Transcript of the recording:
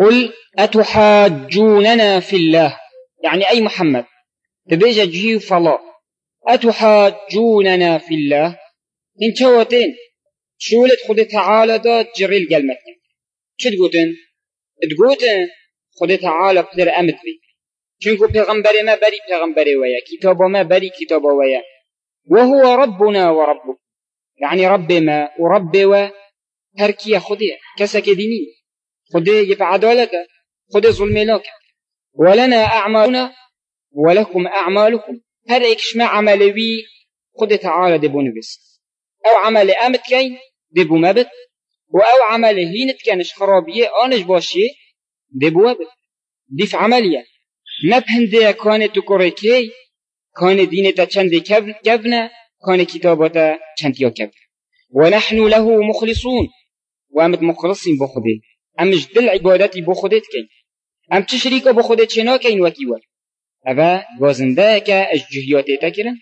قل أتحاجوننا في الله؟ يعني أي محمد. تبيجا جيو فلا. أتحاجوننا في الله؟ إن شوتين شولت خد تعالى دا جري القلمة شو تقولن تقولن خد تعالى قدر أمد بي. پیغمبر ما بری پیغمبر ويا. كتاب ما بری كتاب ويا. وهو ربنا وربك. يعني رب ما ورب و هركي خدي كسك ديني. خدي يفعدالك خدي ظلم لك ولنا أعمالنا ولكم أعمالكم هذا يكشما عملوي خد تعالى دبون بس أو عمل أمت كين دبو مبت وأو عمل هينت كانش خرابية آنش باشي دبو مبت ديف عملية نبهنده كان تكوري كي كان دين تا چند كبنا كان كتابتا چند يا كبنا ونحن له مخلصون. وامد مخلصين بخده امش دل عبادتی بو خودت کن، ام چه شریکا بو خودت شنا کن وکی وکی اوه گازنده که اش جهیاتی تکرن.